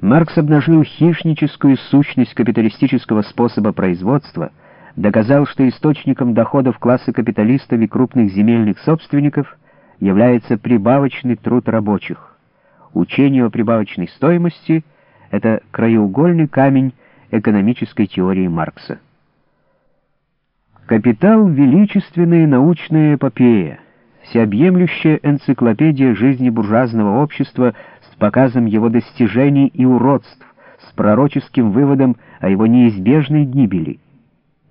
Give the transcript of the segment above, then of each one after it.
Маркс обнажил хищническую сущность капиталистического способа производства, доказал, что источником доходов класса капиталистов и крупных земельных собственников является прибавочный труд рабочих. Учение о прибавочной стоимости — это краеугольный камень экономической теории Маркса. «Капитал — величественная научная эпопея», всеобъемлющая энциклопедия жизни буржуазного общества показом его достижений и уродств, с пророческим выводом о его неизбежной гибели.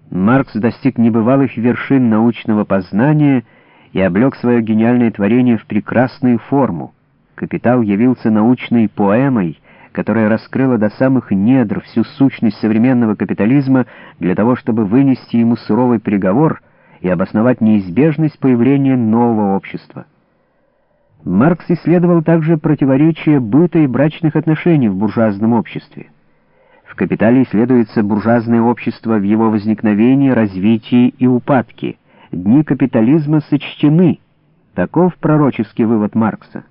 Маркс достиг небывалых вершин научного познания и облег свое гениальное творение в прекрасную форму. «Капитал» явился научной поэмой, которая раскрыла до самых недр всю сущность современного капитализма для того, чтобы вынести ему суровый приговор и обосновать неизбежность появления нового общества. Маркс исследовал также противоречия быта и брачных отношений в буржуазном обществе. В «Капитале» исследуется буржуазное общество в его возникновении, развитии и упадке. Дни капитализма сочтены. Таков пророческий вывод Маркса.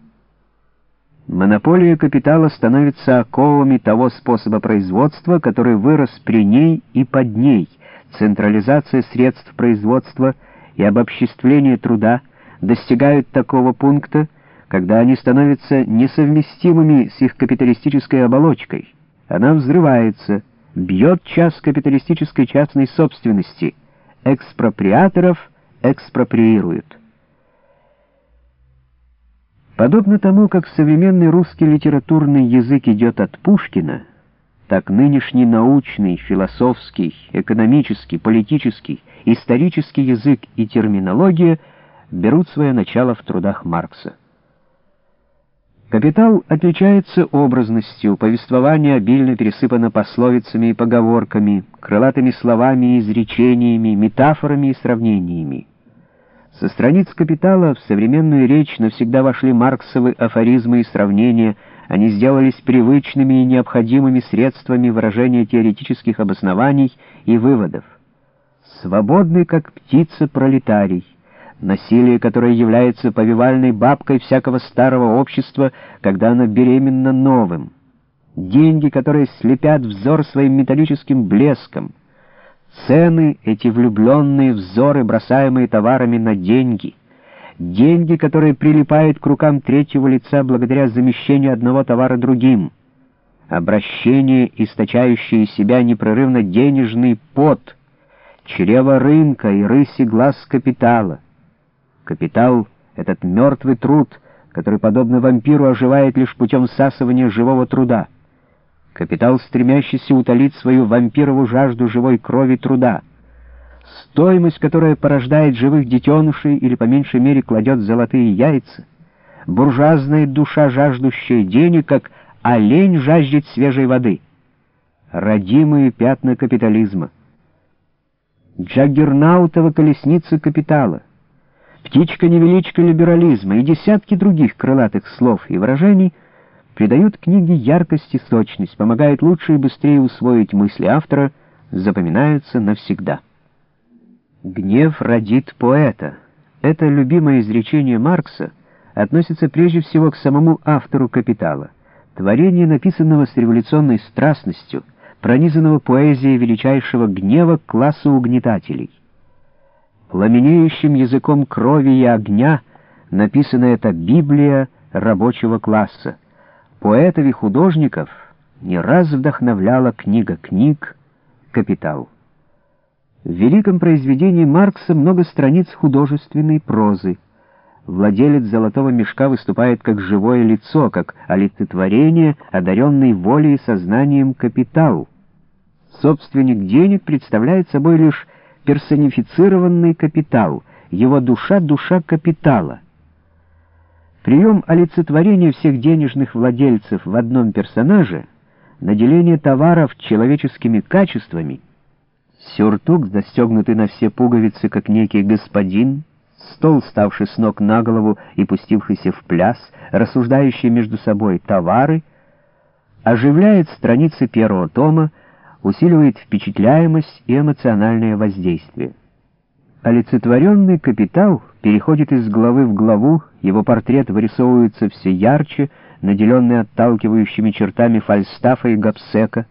Монополия капитала становится оковами того способа производства, который вырос при ней и под ней. Централизация средств производства и обобществление труда достигают такого пункта, когда они становятся несовместимыми с их капиталистической оболочкой. Она взрывается, бьет час капиталистической частной собственности. Экспроприаторов экспроприируют. Подобно тому, как современный русский литературный язык идет от Пушкина, так нынешний научный, философский, экономический, политический, исторический язык и терминология берут свое начало в трудах Маркса. Капитал отличается образностью, повествование обильно пересыпано пословицами и поговорками, крылатыми словами и изречениями, метафорами и сравнениями. Со страниц «Капитала» в современную речь навсегда вошли марксовы афоризмы и сравнения, они сделались привычными и необходимыми средствами выражения теоретических обоснований и выводов. Свободный, как птица, пролетарий, насилие, которое является повивальной бабкой всякого старого общества, когда оно беременно новым, деньги, которые слепят взор своим металлическим блеском — Цены — эти влюбленные взоры, бросаемые товарами на деньги. Деньги, которые прилипают к рукам третьего лица благодаря замещению одного товара другим. Обращение, источающее из себя непрерывно денежный пот. Чрево рынка и рыси глаз капитала. Капитал — этот мертвый труд, который, подобно вампиру, оживает лишь путем всасывания живого труда. Капитал, стремящийся утолить свою вампирову жажду живой крови труда. Стоимость, которая порождает живых детенышей или по меньшей мере кладет золотые яйца. Буржуазная душа, жаждущая денег, как олень жаждет свежей воды. Родимые пятна капитализма. Джаггернаутова колесница капитала. Птичка-невеличка либерализма и десятки других крылатых слов и выражений — придают книге яркость и сочность, помогают лучше и быстрее усвоить мысли автора, запоминаются навсегда. «Гнев родит поэта» — это любимое изречение Маркса, относится прежде всего к самому автору «Капитала», творение, написанного с революционной страстностью, пронизанного поэзией величайшего гнева класса угнетателей. Пламенеющим языком крови и огня написана эта Библия рабочего класса — Поэтов и художников не раз вдохновляла книга книг «Капитал». В великом произведении Маркса много страниц художественной прозы. Владелец золотого мешка выступает как живое лицо, как олицетворение, одаренный волей и сознанием капитал. Собственник денег представляет собой лишь персонифицированный капитал, его душа — душа капитала. Прием олицетворения всех денежных владельцев в одном персонаже, наделение товаров человеческими качествами, сюртук, застегнутый на все пуговицы, как некий господин, стол, ставший с ног на голову и пустившийся в пляс, рассуждающие между собой товары, оживляет страницы первого тома, усиливает впечатляемость и эмоциональное воздействие. Олицетворенный капитал переходит из главы в главу, его портрет вырисовывается все ярче, наделенный отталкивающими чертами Фальстафа и Гапсека,